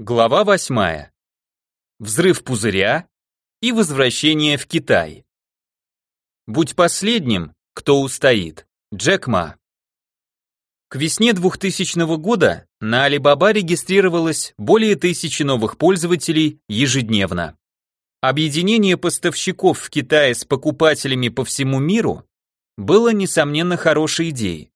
Глава 8. Взрыв пузыря и возвращение в Китай. Будь последним, кто устоит. Джек Ма. К весне 2000 года на Alibaba регистрировалось более тысячи новых пользователей ежедневно. Объединение поставщиков в Китае с покупателями по всему миру было, несомненно, хорошей идеей.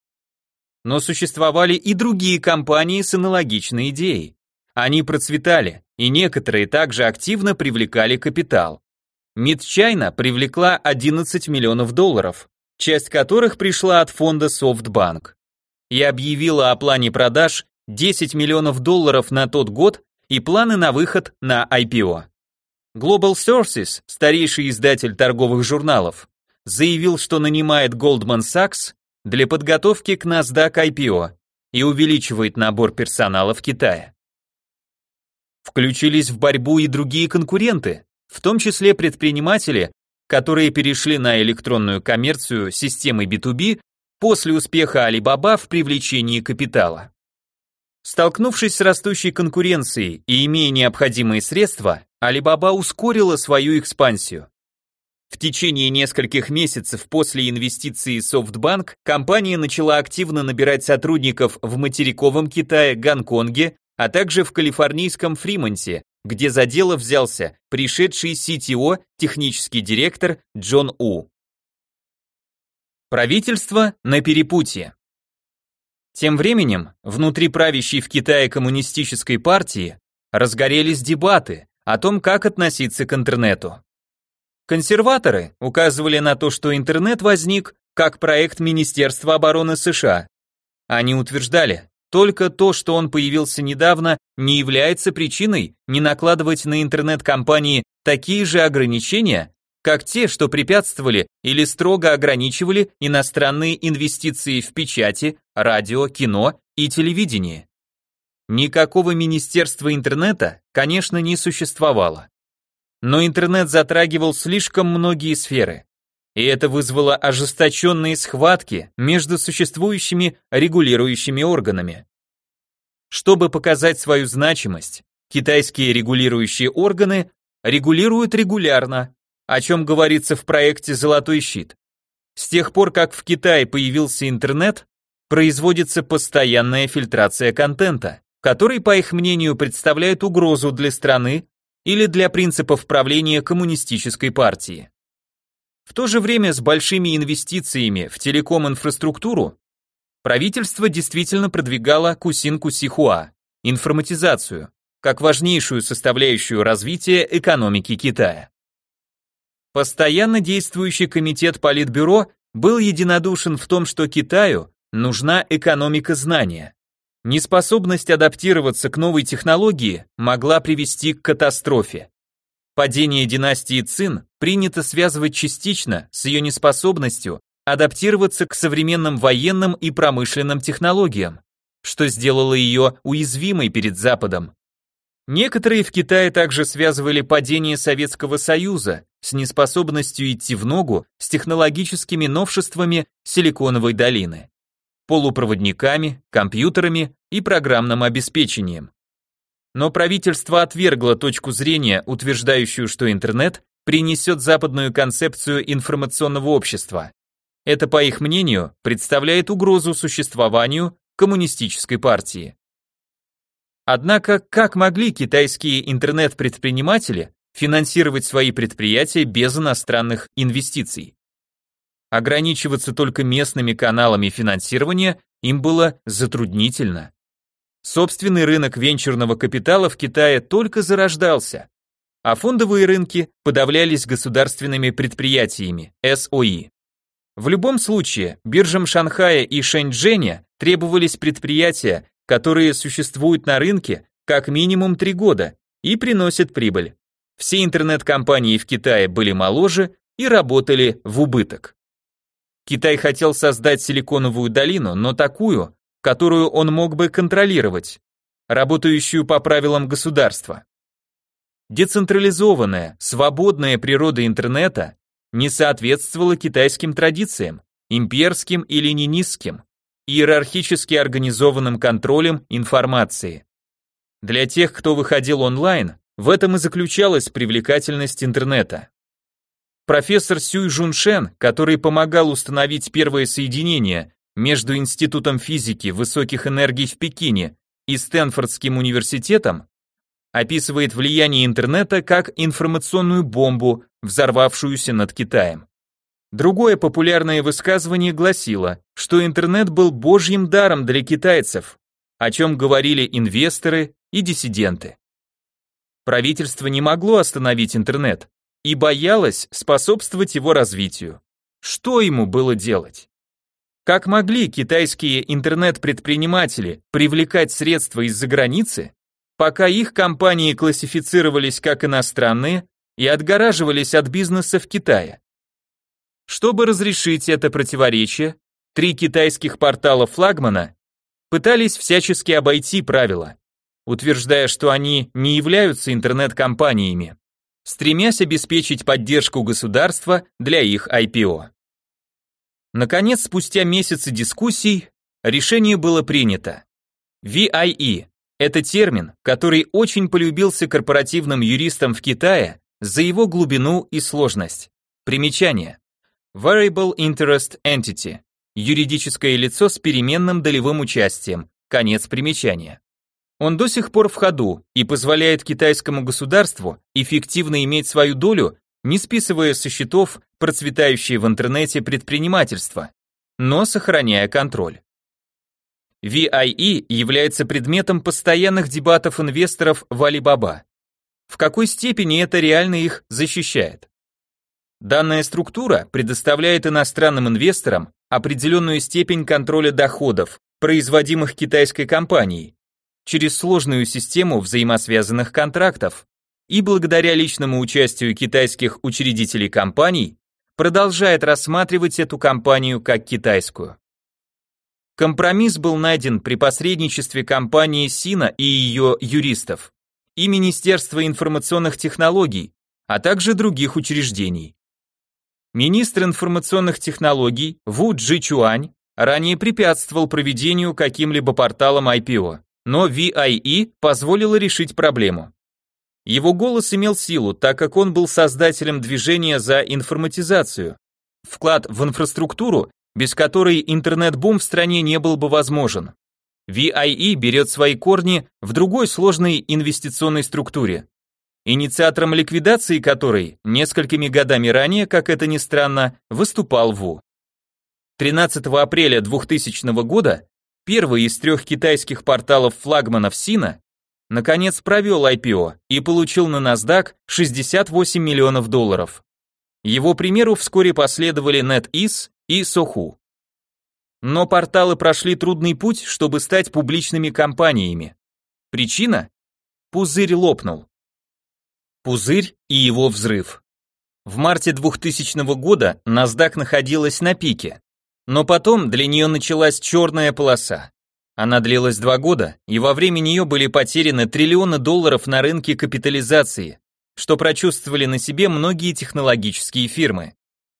Но существовали и другие компании с аналогичной идеей. Они процветали, и некоторые также активно привлекали капитал. Мидчайна привлекла 11 миллионов долларов, часть которых пришла от фонда SoftBank, и объявила о плане продаж 10 миллионов долларов на тот год и планы на выход на IPO. Global Sources, старейший издатель торговых журналов, заявил, что нанимает Goldman Sachs для подготовки к NASDAQ IPO и увеличивает набор персонала в Китае. Включились в борьбу и другие конкуренты, в том числе предприниматели, которые перешли на электронную коммерцию системы B2B после успеха Alibaba в привлечении капитала. Столкнувшись с растущей конкуренцией и имея необходимые средства, Alibaba ускорила свою экспансию. В течение нескольких месяцев после инвестиции SoftBank компания начала активно набирать сотрудников в материковом Китае, Гонконге, а также в калифорнийском Фримонте, где за дело взялся пришедший CTO, технический директор Джон У. Правительство на перепутье. Тем временем, внутри правящей в Китае коммунистической партии разгорелись дебаты о том, как относиться к интернету. Консерваторы указывали на то, что интернет возник как проект Министерства обороны США. Они утверждали, только то, что он появился недавно, не является причиной не накладывать на интернет-компании такие же ограничения, как те, что препятствовали или строго ограничивали иностранные инвестиции в печати, радио, кино и телевидение. Никакого министерства интернета, конечно, не существовало. Но интернет затрагивал слишком многие сферы, и это вызвало ожесточенные схватки между существующими регулирующими органами. Чтобы показать свою значимость, китайские регулирующие органы регулируют регулярно, о чем говорится в проекте «Золотой щит». С тех пор, как в Китае появился интернет, производится постоянная фильтрация контента, который, по их мнению, представляет угрозу для страны или для принципов правления коммунистической партии. В то же время с большими инвестициями в телеком-инфраструктуру правительство действительно продвигало Кусин-Кусихуа, информатизацию, как важнейшую составляющую развития экономики Китая. Постоянно действующий комитет Политбюро был единодушен в том, что Китаю нужна экономика знания. Неспособность адаптироваться к новой технологии могла привести к катастрофе. Падение династии Цин принято связывать частично с ее неспособностью адаптироваться к современным военным и промышленным технологиям, что сделало ее уязвимой перед Западом. Некоторые в Китае также связывали падение Советского Союза с неспособностью идти в ногу с технологическими новшествами Силиконовой долины, полупроводниками, компьютерами и программным обеспечением. Но правительство отвергло точку зрения, утверждающую, что интернет принесет западную концепцию информационного общества. Это, по их мнению, представляет угрозу существованию коммунистической партии. Однако, как могли китайские интернет-предприниматели финансировать свои предприятия без иностранных инвестиций? Ограничиваться только местными каналами финансирования им было затруднительно. Собственный рынок венчурного капитала в Китае только зарождался, а фондовые рынки подавлялись государственными предприятиями, СОИ. В любом случае, биржам Шанхая и Шэньчжэня требовались предприятия, которые существуют на рынке как минимум три года и приносят прибыль. Все интернет-компании в Китае были моложе и работали в убыток. Китай хотел создать силиконовую долину, но такую, которую он мог бы контролировать, работающую по правилам государства. Децентрализованная, свободная природа интернета не соответствовала китайским традициям, имперским и ленинистским, иерархически организованным контролем информации. Для тех, кто выходил онлайн, в этом и заключалась привлекательность интернета. Профессор Сюй Жуншен, который помогал установить первое соединение между Институтом физики высоких энергий в Пекине и Стэнфордским университетом, описывает влияние интернета как информационную бомбу, взорвавшуюся над Китаем. Другое популярное высказывание гласило, что интернет был божьим даром для китайцев, о чем говорили инвесторы и диссиденты. Правительство не могло остановить интернет и боялось способствовать его развитию. Что ему было делать? Как могли китайские интернет-предприниматели привлекать средства из-за границы, пока их компании классифицировались как иностранные и отгораживались от бизнеса в Китае? Чтобы разрешить это противоречие, три китайских портала флагмана пытались всячески обойти правила, утверждая, что они не являются интернет-компаниями, стремясь обеспечить поддержку государства для их IPO. Наконец, спустя месяцы дискуссий, решение было принято. VIE – это термин, который очень полюбился корпоративным юристам в Китае за его глубину и сложность. Примечание. Variable Interest Entity – юридическое лицо с переменным долевым участием. Конец примечания. Он до сих пор в ходу и позволяет китайскому государству эффективно иметь свою долю, не списывая со счетов процветающее в интернете предпринимательство, но сохраняя контроль. VIE является предметом постоянных дебатов инвесторов в Alibaba. В какой степени это реально их защищает? Данная структура предоставляет иностранным инвесторам определенную степень контроля доходов, производимых китайской компанией, через сложную систему взаимосвязанных контрактов, и благодаря личному участию китайских учредителей компаний продолжает рассматривать эту компанию как китайскую. Компромисс был найден при посредничестве компании Сина и ее юристов и Министерства информационных технологий, а также других учреждений. Министр информационных технологий Ву Чуань ранее препятствовал проведению каким-либо порталом IPO, но VIE позволила решить проблему. Его голос имел силу, так как он был создателем движения за информатизацию, вклад в инфраструктуру, без которой интернет-бум в стране не был бы возможен. VIE берет свои корни в другой сложной инвестиционной структуре, инициатором ликвидации которой несколькими годами ранее, как это ни странно, выступал ВУ. 13 апреля 2000 года первый из трех китайских порталов флагманов Сина наконец провел IPO и получил на NASDAQ 68 миллионов долларов. Его примеру вскоре последовали NetEase и Sohu. Но порталы прошли трудный путь, чтобы стать публичными компаниями. Причина? Пузырь лопнул. Пузырь и его взрыв. В марте 2000 года NASDAQ находилась на пике, но потом для нее началась черная полоса. Она длилась два года, и во время нее были потеряны триллионы долларов на рынке капитализации, что прочувствовали на себе многие технологические фирмы.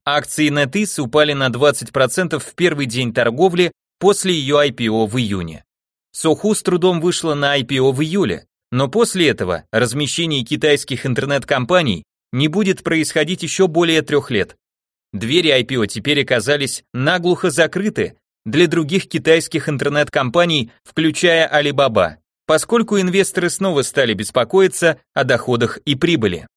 Акции NetEase упали на 20% в первый день торговли после ее IPO в июне. Соху с трудом вышла на IPO в июле, но после этого размещение китайских интернет-компаний не будет происходить еще более трех лет. Двери IPO теперь оказались наглухо закрыты для других китайских интернет-компаний, включая Alibaba, поскольку инвесторы снова стали беспокоиться о доходах и прибыли.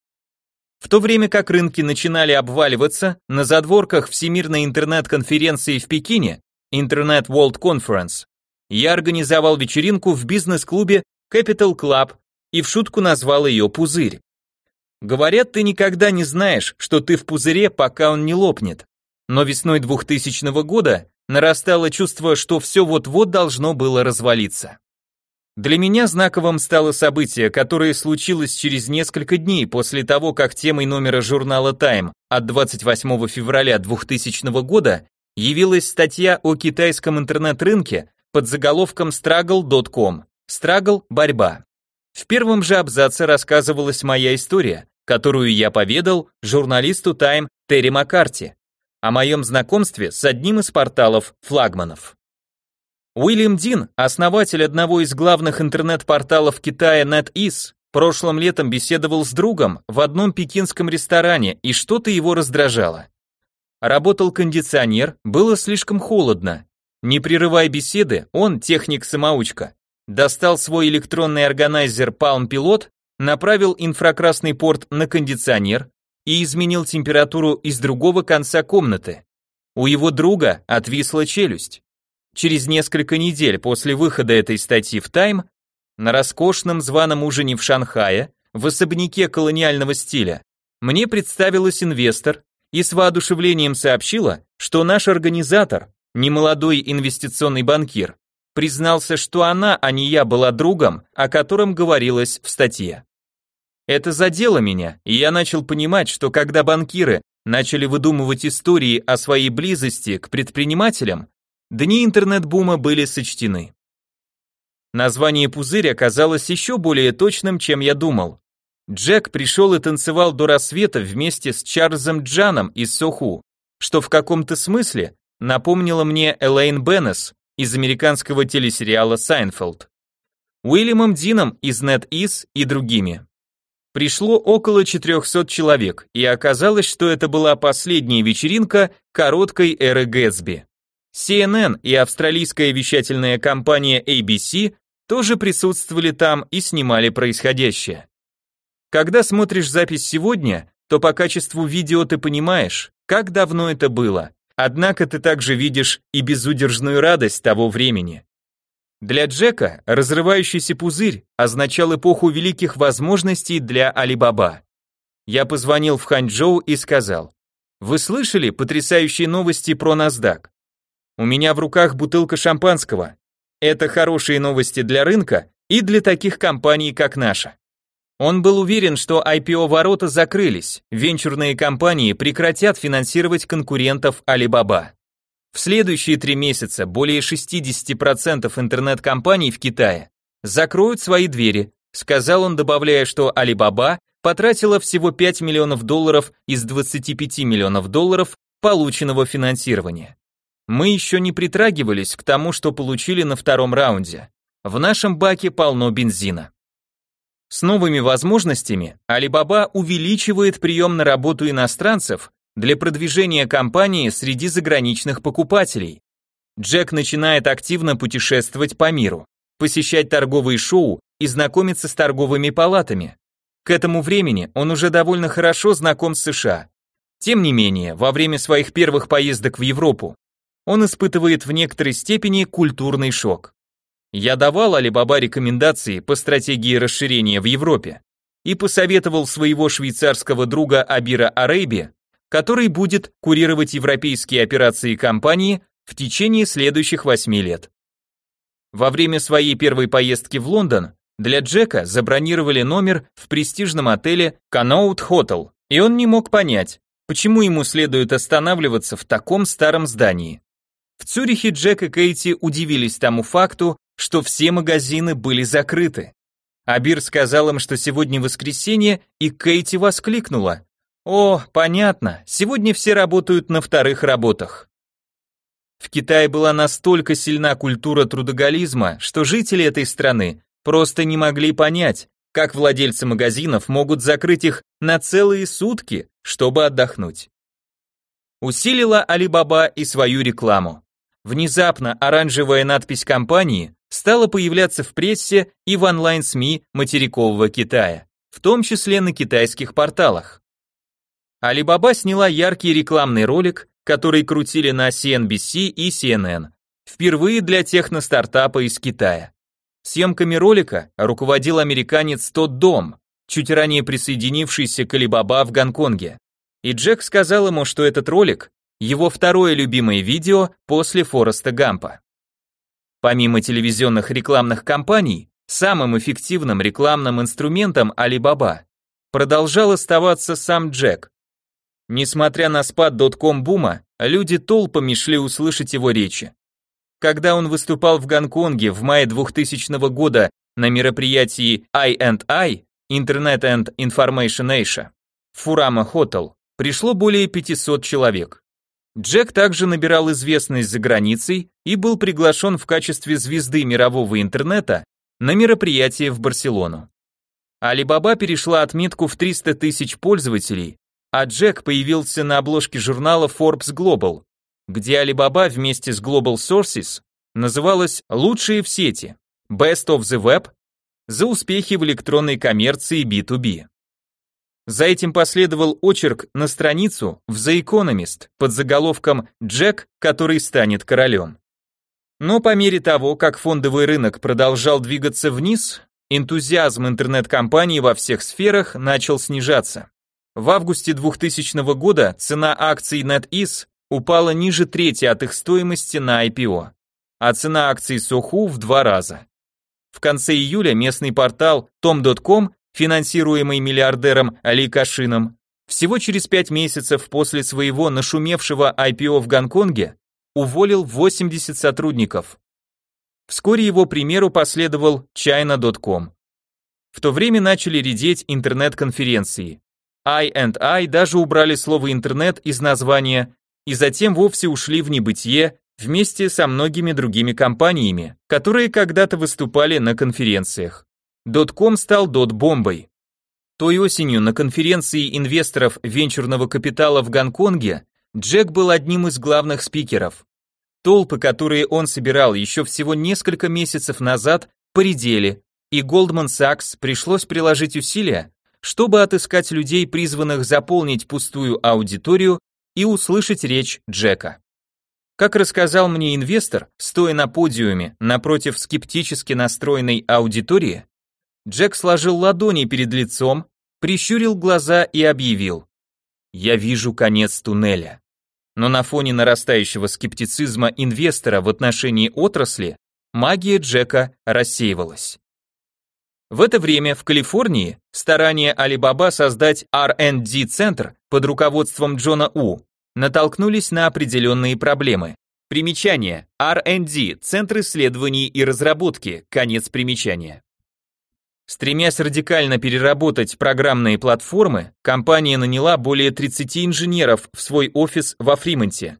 В то время как рынки начинали обваливаться, на задворках Всемирной интернет-конференции в Пекине, Internet World Conference, я организовал вечеринку в бизнес-клубе Capital Club и в шутку назвал ее «Пузырь». Говорят, ты никогда не знаешь, что ты в пузыре, пока он не лопнет. Но весной 2000 года нарастало чувство, что все вот-вот должно было развалиться. Для меня знаковым стало событие, которое случилось через несколько дней после того, как темой номера журнала Time от 28 февраля 2000 года явилась статья о китайском интернет-рынке под заголовком struggle.com Страгл – борьба. В первом же абзаце рассказывалась моя история, которую я поведал журналисту Time Терри Маккарти, о моем знакомстве с одним из порталов флагманов. Уильям Дин, основатель одного из главных интернет-порталов Китая NetEase, прошлым летом беседовал с другом в одном пекинском ресторане, и что-то его раздражало. Работал кондиционер, было слишком холодно. Не прерывая беседы, он, техник-самоучка, достал свой электронный органайзер Palm Pilot, направил инфракрасный порт на кондиционер и изменил температуру из другого конца комнаты. У его друга отвисла челюсть. Через несколько недель после выхода этой статьи в Time на роскошном званом ужине в Шанхае, в особняке колониального стиля, мне представилась инвестор и с воодушевлением сообщила, что наш организатор, немолодой инвестиционный банкир, признался, что она, а не я, была другом, о котором говорилось в статье. Это задело меня, и я начал понимать, что когда банкиры начали выдумывать истории о своей близости к предпринимателям, дни интернет-бума были сочтены. Название «Пузырь» оказалось еще более точным, чем я думал. Джек пришел и танцевал до рассвета вместе с Чарльзом Джаном из Sohu, что в каком-то смысле напомнило мне Элейн Беннес из американского телесериала «Seinfeld», Уильямом Дином из NetEase и другими. Пришло около 400 человек, и оказалось, что это была последняя вечеринка короткой эры Гэтсби. CNN и австралийская вещательная компания ABC тоже присутствовали там и снимали происходящее. Когда смотришь запись сегодня, то по качеству видео ты понимаешь, как давно это было, однако ты также видишь и безудержную радость того времени. Для Джека разрывающийся пузырь означал эпоху великих возможностей для Алибаба. Я позвонил в Ханчжоу и сказал, «Вы слышали потрясающие новости про NASDAQ? У меня в руках бутылка шампанского. Это хорошие новости для рынка и для таких компаний, как наша. Он был уверен, что IPO-ворота закрылись, венчурные компании прекратят финансировать конкурентов Alibaba. В следующие три месяца более 60% интернет-компаний в Китае закроют свои двери, сказал он, добавляя, что Alibaba потратила всего 5 миллионов долларов из 25 миллионов долларов полученного финансирования. Мы еще не притрагивались к тому, что получили на втором раунде. В нашем баке полно бензина. С новыми возможностями Alibaba увеличивает прием на работу иностранцев для продвижения компании среди заграничных покупателей. Джек начинает активно путешествовать по миру, посещать торговые шоу и знакомиться с торговыми палатами. К этому времени он уже довольно хорошо знаком с США. Тем не менее, во время своих первых поездок в Европу он испытывает в некоторой степени культурный шок. Я давал Алибаба рекомендации по стратегии расширения в Европе и посоветовал своего швейцарского друга Абира Арейби, который будет курировать европейские операции компании в течение следующих восьми лет. Во время своей первой поездки в Лондон для Джека забронировали номер в престижном отеле Connaught Hotel, и он не мог понять, почему ему следует останавливаться в таком старом здании. В Цюрихе Джек и Кейти удивились тому факту, что все магазины были закрыты. Абир сказал им, что сегодня воскресенье, и Кейти воскликнула. «О, понятно, сегодня все работают на вторых работах». В Китае была настолько сильна культура трудоголизма, что жители этой страны просто не могли понять, как владельцы магазинов могут закрыть их на целые сутки, чтобы отдохнуть. Усилила Алибаба и свою рекламу. Внезапно оранжевая надпись компании стала появляться в прессе и в онлайн-СМИ материкового Китая, в том числе на китайских порталах. Alibaba сняла яркий рекламный ролик, который крутили на CNBC и CNN, впервые для техностартапа из Китая. Съемками ролика руководил американец Тодд Дом, чуть ранее присоединившийся к Alibaba в Гонконге. И Джек сказал ему, что этот ролик его второе любимое видео после Фореста Гампа. Помимо телевизионных рекламных кампаний, самым эффективным рекламным инструментом Alibaba продолжал оставаться сам Джек. Несмотря на спад дотком-бума, люди толпами шли услышать его речи. Когда он выступал в Гонконге в мае 2000 года на мероприятии I&I, Internet and Information Asia, в Фурама Hotel, пришло более 500 человек. Джек также набирал известность за границей и был приглашен в качестве звезды мирового интернета на мероприятие в Барселону. Alibaba перешла отметку в 300 тысяч пользователей, а Джек появился на обложке журнала Forbes Global, где Alibaba вместе с Global Sources называлась «Лучшие в сети» Best of the Web за успехи в электронной коммерции B2B. За этим последовал очерк на страницу в The Economist под заголовком «Джек, который станет королем». Но по мере того, как фондовый рынок продолжал двигаться вниз, энтузиазм интернет-компаний во всех сферах начал снижаться. В августе 2000 года цена акций NetEase упала ниже трети от их стоимости на IPO, а цена акций Sohu в два раза. В конце июля местный портал tom.com финансируемый миллиардером Али Кашином, всего через пять месяцев после своего нашумевшего IPO в Гонконге уволил 80 сотрудников. Вскоре его примеру последовал China.com. В то время начали редеть интернет-конференции. I&I даже убрали слово «интернет» из названия и затем вовсе ушли в небытие вместе со многими другими компаниями, которые когда-то выступали на конференциях. Дотком стал дот-бомбой. Той осенью на конференции инвесторов венчурного капитала в Гонконге Джек был одним из главных спикеров. Толпы, которые он собирал еще всего несколько месяцев назад, поредели, и Goldman Sachs пришлось приложить усилия, чтобы отыскать людей, призванных заполнить пустую аудиторию и услышать речь Джека. Как рассказал мне инвестор, стоя на подиуме напротив скептически настроенной аудитории, Джек сложил ладони перед лицом, прищурил глаза и объявил. «Я вижу конец туннеля». Но на фоне нарастающего скептицизма инвестора в отношении отрасли, магия Джека рассеивалась. В это время в Калифорнии старания Alibaba создать R&D-центр под руководством Джона У натолкнулись на определенные проблемы. Примечание. R&D – Центр исследований и разработки. Конец примечания. Стремясь радикально переработать программные платформы, компания наняла более 30 инженеров в свой офис во Фримонте.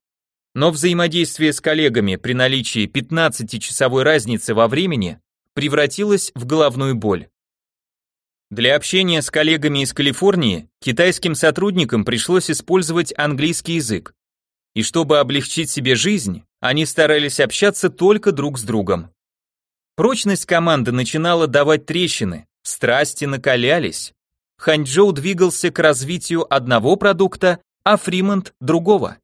Но взаимодействие с коллегами при наличии 15-часовой разницы во времени превратилось в головную боль. Для общения с коллегами из Калифорнии китайским сотрудникам пришлось использовать английский язык. И чтобы облегчить себе жизнь, они старались общаться только друг с другом. Прочность команды начинала давать трещины, страсти накалялись. Ханчжоу двигался к развитию одного продукта, а Фримонт – другого.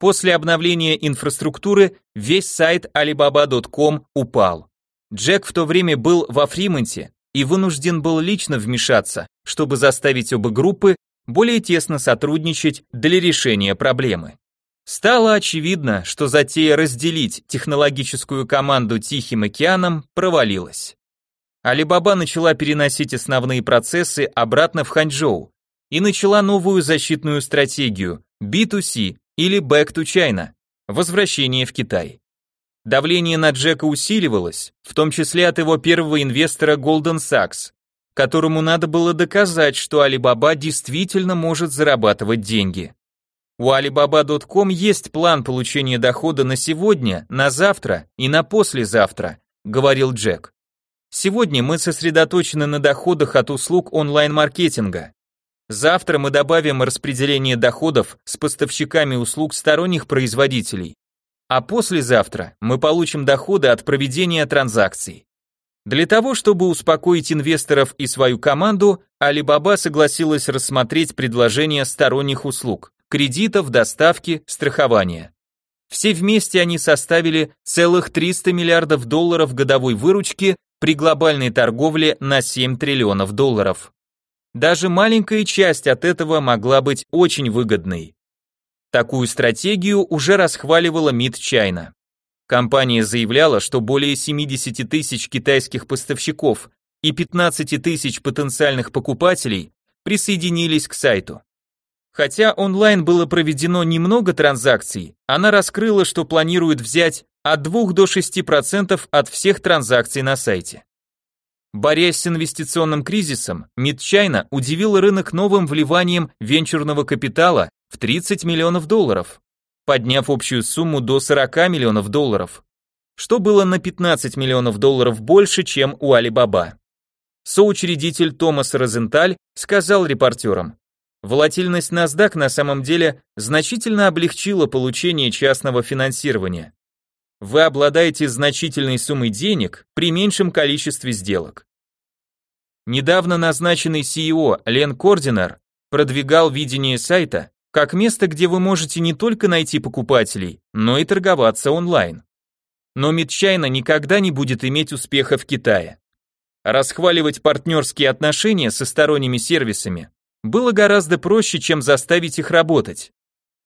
После обновления инфраструктуры весь сайт alibaba.com упал. Джек в то время был во Фримонте и вынужден был лично вмешаться, чтобы заставить оба группы более тесно сотрудничать для решения проблемы. Стало очевидно, что затея разделить технологическую команду Тихим океаном провалилась. Алибаба начала переносить основные процессы обратно в Ханчжоу и начала новую защитную стратегию B2C или Back to China – возвращение в Китай. Давление на Джека усиливалось, в том числе от его первого инвестора Goldman Sachs, которому надо было доказать, что Alibaba действительно может зарабатывать деньги. У Alibaba.com есть план получения дохода на сегодня, на завтра и на послезавтра, говорил Джек. Сегодня мы сосредоточены на доходах от услуг онлайн-маркетинга. Завтра мы добавим распределение доходов с поставщиками услуг сторонних производителей. А послезавтра мы получим доходы от проведения транзакций. Для того, чтобы успокоить инвесторов и свою команду, Alibaba согласилась рассмотреть предложение сторонних услуг кредитов, доставки, страхования. Все вместе они составили целых 300 миллиардов долларов годовой выручки при глобальной торговле на 7 триллионов долларов. Даже маленькая часть от этого могла быть очень выгодной. Такую стратегию уже расхваливала МИД Чайна. Компания заявляла, что более 70 тысяч китайских поставщиков и 15 тысяч потенциальных покупателей присоединились к сайту. Хотя онлайн было проведено немного транзакций, она раскрыла, что планирует взять от 2 до 6% от всех транзакций на сайте. Борясь с инвестиционным кризисом, Мидчайна удивила рынок новым вливанием венчурного капитала в 30 миллионов долларов. подняв общую сумму до 40 миллионов долларов, что было на 15 миллионов долларов больше, чем у Alibaba. Соучредитель Томас Розенталь сказал репортерам, волатильность NASDAQ на самом деле значительно облегчила получение частного финансирования. Вы обладаете значительной суммой денег при меньшем количестве сделок. Недавно назначенный CEO Лен Кординер продвигал видение сайта как место, где вы можете не только найти покупателей, но и торговаться онлайн. Но Мидчайна никогда не будет иметь успеха в Китае. Расхваливать партнерские отношения со сторонними сервисами было гораздо проще, чем заставить их работать.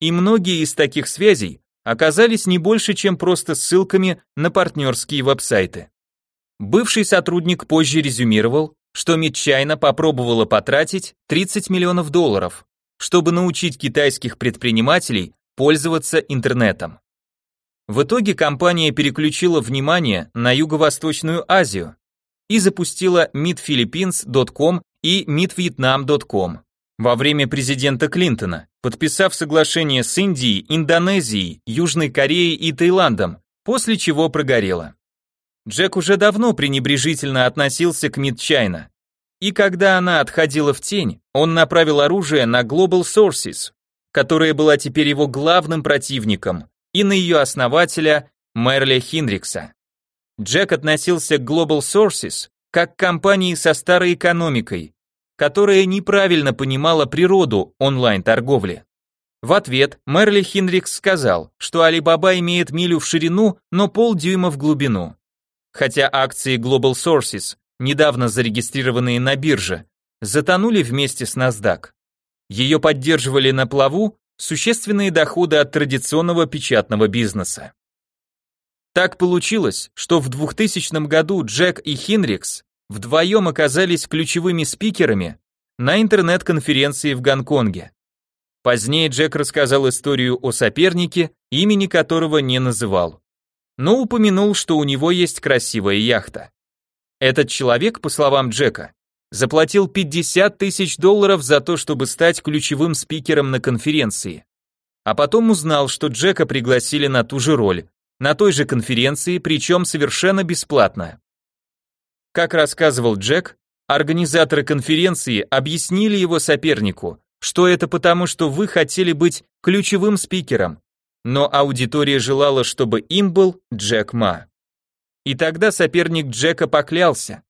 И многие из таких связей оказались не больше, чем просто ссылками на партнерские веб-сайты. Бывший сотрудник позже резюмировал, что Мидчайна попробовала потратить 30 миллионов долларов, чтобы научить китайских предпринимателей пользоваться интернетом. В итоге компания переключила внимание на Юго-Восточную Азию и запустила midphilippines.com и midvietnam.com во время президента Клинтона, подписав соглашение с Индией, Индонезией, Южной Кореей и Таиландом, после чего прогорела. Джек уже давно пренебрежительно относился к Мидчайна. И когда она отходила в тень, он направил оружие на Global Sources, которая была теперь его главным противником, и на ее основателя Мерли Хинрикса. Джек относился к Global Sources как к компании со старой экономикой, которая неправильно понимала природу онлайн-торговли. В ответ Мерли Хинрикс сказал, что Alibaba имеет милю в ширину, но полдюйма в глубину. Хотя акции Global Sources, недавно зарегистрированные на бирже, затонули вместе с NASDAQ. Ее поддерживали на плаву существенные доходы от традиционного печатного бизнеса. Так получилось, что в 2000 году Джек и Хинрикс вдвоем оказались ключевыми спикерами на интернет-конференции в Гонконге. Позднее Джек рассказал историю о сопернике, имени которого не называл но упомянул, что у него есть красивая яхта. Этот человек, по словам Джека, заплатил 50 тысяч долларов за то, чтобы стать ключевым спикером на конференции. А потом узнал, что Джека пригласили на ту же роль, на той же конференции, причем совершенно бесплатно. Как рассказывал Джек, организаторы конференции объяснили его сопернику, что это потому, что вы хотели быть ключевым спикером, но аудитория желала, чтобы им был Джек Ма. И тогда соперник Джека поклялся.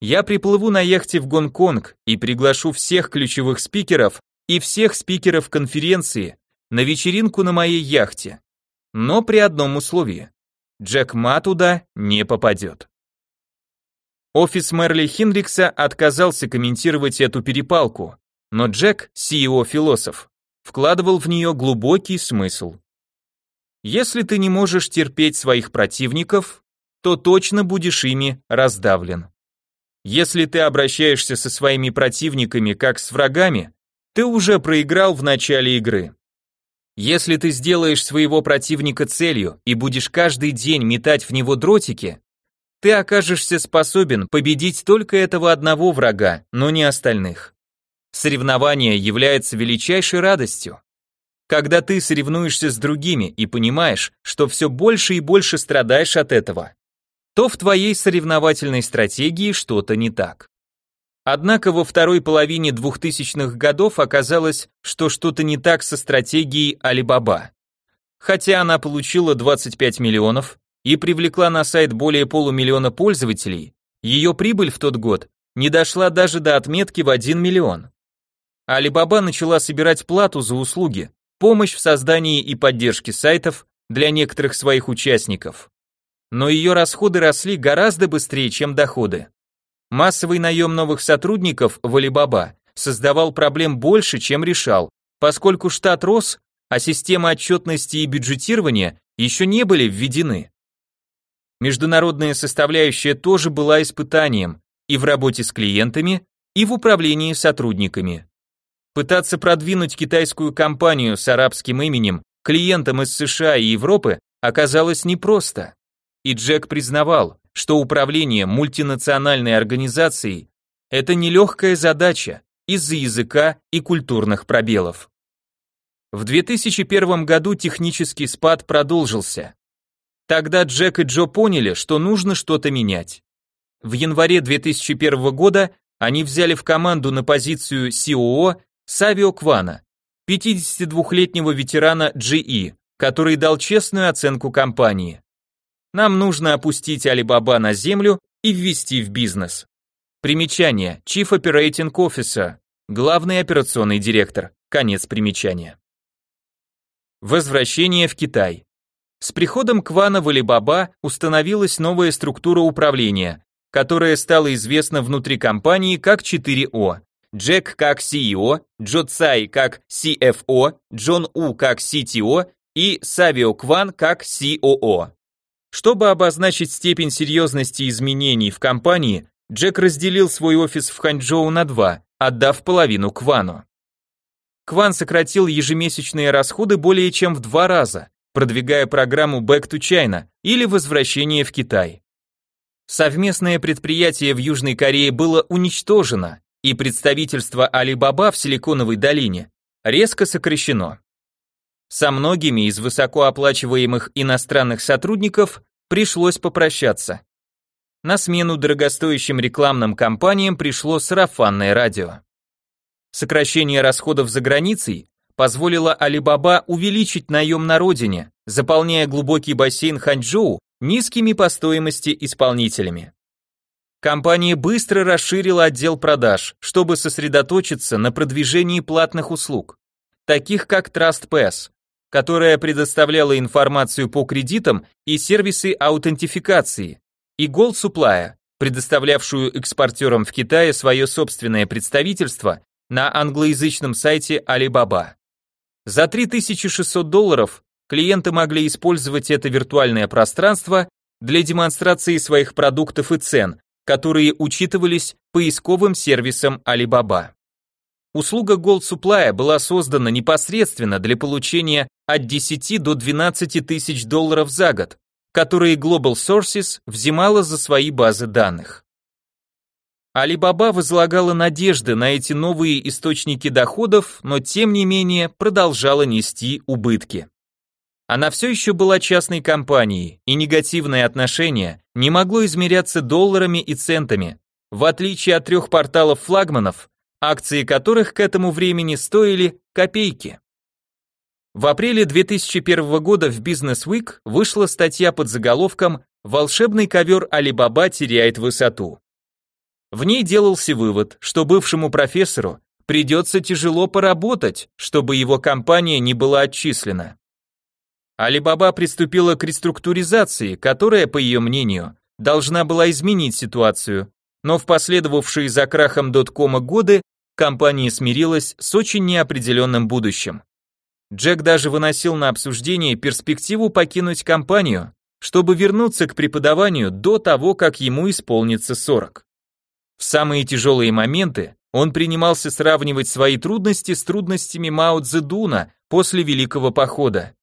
Я приплыву на яхте в Гонконг и приглашу всех ключевых спикеров и всех спикеров конференции на вечеринку на моей яхте. Но при одном условии. Джек Ма туда не попадет. Офис Мерли Хиндрикса отказался комментировать эту перепалку, но Джек, CEO-философ, вкладывал в нее глубокий смысл. Если ты не можешь терпеть своих противников, то точно будешь ими раздавлен. Если ты обращаешься со своими противниками как с врагами, ты уже проиграл в начале игры. Если ты сделаешь своего противника целью и будешь каждый день метать в него дротики, ты окажешься способен победить только этого одного врага, но не остальных. Соревнование является величайшей радостью. Когда ты соревнуешься с другими и понимаешь, что все больше и больше страдаешь от этого, то в твоей соревновательной стратегии что-то не так. Однако во второй половине 2000-х годов оказалось, что что-то не так со стратегией Alibaba. Хотя она получила 25 миллионов и привлекла на сайт более полумиллиона пользователей, ее прибыль в тот год не дошла даже до отметки в 1 миллион. Alibaba начала собирать плату за услуги, помощь в создании и поддержке сайтов для некоторых своих участников. Но ее расходы росли гораздо быстрее, чем доходы. Массовый наем новых сотрудников в Alibaba создавал проблем больше, чем решал, поскольку штат рос, а система отчетности и бюджетирования еще не были введены. Международная составляющая тоже была испытанием и в работе с клиентами, и в управлении сотрудниками. Пытаться продвинуть китайскую компанию с арабским именем клиентам из США и Европы оказалось непросто. И Джек признавал, что управление мультинациональной организацией – это нелегкая задача из-за языка и культурных пробелов. В 2001 году технический спад продолжился. Тогда Джек и Джо поняли, что нужно что-то менять. В январе 2001 года они взяли в команду на позицию COO Савио Квана, 52-летнего ветерана GE, который дал честную оценку компании. Нам нужно опустить Alibaba на землю и ввести в бизнес. Примечание. Chief Operating Officer. Главный операционный директор. Конец примечания. Возвращение в Китай. С приходом Квана в Alibaba установилась новая структура управления, которая стала известна внутри компании как 4О. Джек как CEO, Джо Цай как CFO, Джон У как CTO и Савио Кван как COO. Чтобы обозначить степень серьезности изменений в компании, Джек разделил свой офис в Ханчжоу на два, отдав половину Квану. Кван сократил ежемесячные расходы более чем в два раза, продвигая программу Back to China или возвращение в Китай. Совместное предприятие в Южной Корее было уничтожено, и представительство Alibaba в Силиконовой долине резко сокращено. Со многими из высокооплачиваемых иностранных сотрудников пришлось попрощаться. На смену дорогостоящим рекламным кампаниям пришло сарафанное радио. Сокращение расходов за границей позволило Alibaba увеличить наем на родине, заполняя глубокий бассейн Ханчжоу низкими по стоимости исполнителями. Компания быстро расширила отдел продаж, чтобы сосредоточиться на продвижении платных услуг, таких как TrustPass, которая предоставляла информацию по кредитам и сервисы аутентификации, и Gold Supply, предоставлявшую экспортерам в Китае свое собственное представительство на англоязычном сайте Alibaba. За 3600 долларов клиенты могли использовать это виртуальное пространство для демонстрации своих продуктов и цен, которые учитывались поисковым сервисом Alibaba. Услуга Gold Supply была создана непосредственно для получения от 10 до 12 тысяч долларов за год, которые Global Sources взимала за свои базы данных. Alibaba возлагала надежды на эти новые источники доходов, но тем не менее продолжала нести убытки. Она все еще была частной компанией, и негативное отношение не могло измеряться долларами и центами, в отличие от трех порталов флагманов, акции которых к этому времени стоили копейки. В апреле 2001 года в Business Week вышла статья под заголовком «Волшебный ковер Алибаба теряет высоту». В ней делался вывод, что бывшему профессору придется тяжело поработать, чтобы его компания не была отчислена. Алибаба приступила к реструктуризации, которая, по ее мнению, должна была изменить ситуацию, но в последовавшие за крахом доткома годы компания смирилась с очень неопределенным будущим. Джек даже выносил на обсуждение перспективу покинуть компанию, чтобы вернуться к преподаванию до того, как ему исполнится 40. В самые тяжелые моменты он принимался сравнивать свои трудности с трудностями Мао Цзэдуна после Великого Похода.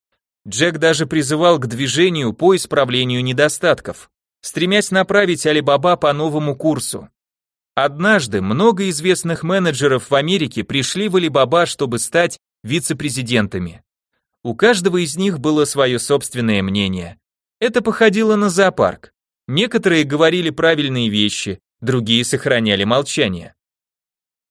Джек даже призывал к движению по исправлению недостатков, стремясь направить Алибаба по новому курсу. Однажды много известных менеджеров в Америке пришли в Алибаба, чтобы стать вице-президентами. У каждого из них было свое собственное мнение. Это походило на зоопарк. Некоторые говорили правильные вещи, другие сохраняли молчание.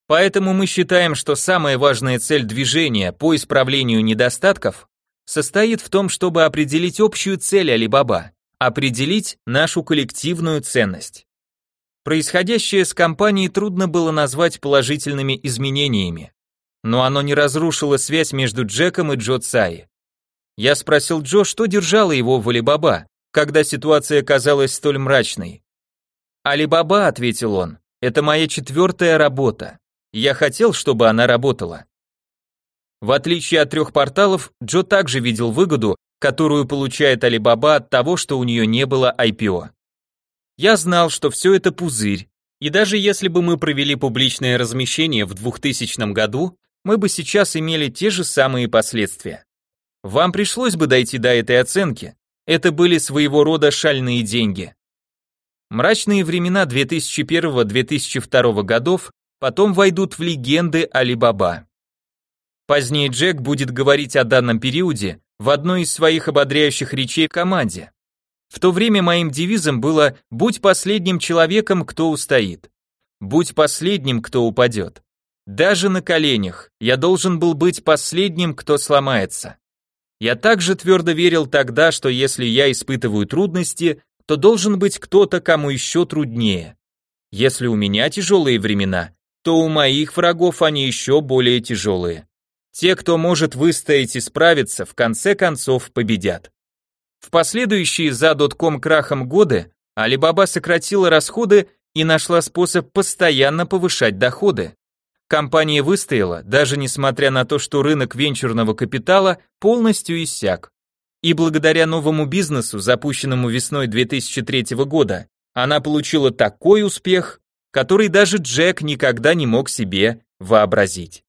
Поэтому мы считаем, что самая важная цель движения по исправлению недостатков состоит в том, чтобы определить общую цель Алибаба, определить нашу коллективную ценность. Происходящее с компанией трудно было назвать положительными изменениями но оно не разрушило связь между Джеком и Джо Цай. Я спросил Джо, что держало его в Алибаба, когда ситуация казалась столь мрачной. «Алибаба», — ответил он, — «это моя четвертая работа. Я хотел, чтобы она работала». В отличие от трех порталов, Джо также видел выгоду, которую получает Алибаба от того, что у нее не было IPO. Я знал, что все это пузырь, и даже если бы мы провели публичное размещение в 2000 году, мы бы сейчас имели те же самые последствия. Вам пришлось бы дойти до этой оценки. Это были своего рода шальные деньги. Мрачные времена 2001-2002 годов потом войдут в легенды Алибаба. Позднее Джек будет говорить о данном периоде в одной из своих ободряющих речей команде. В то время моим девизом было «Будь последним человеком, кто устоит». «Будь последним, кто упадет». Даже на коленях я должен был быть последним, кто сломается. Я также твердо верил тогда, что если я испытываю трудности, то должен быть кто-то, кому еще труднее. Если у меня тяжелые времена, то у моих врагов они еще более тяжелые. Те, кто может выстоять и справиться, в конце концов победят. В последующие за дотком крахом годы Alibaba сократила расходы и нашла способ постоянно повышать доходы. Компания выстояла, даже несмотря на то, что рынок венчурного капитала полностью иссяк. И благодаря новому бизнесу, запущенному весной 2003 года, она получила такой успех, который даже Джек никогда не мог себе вообразить.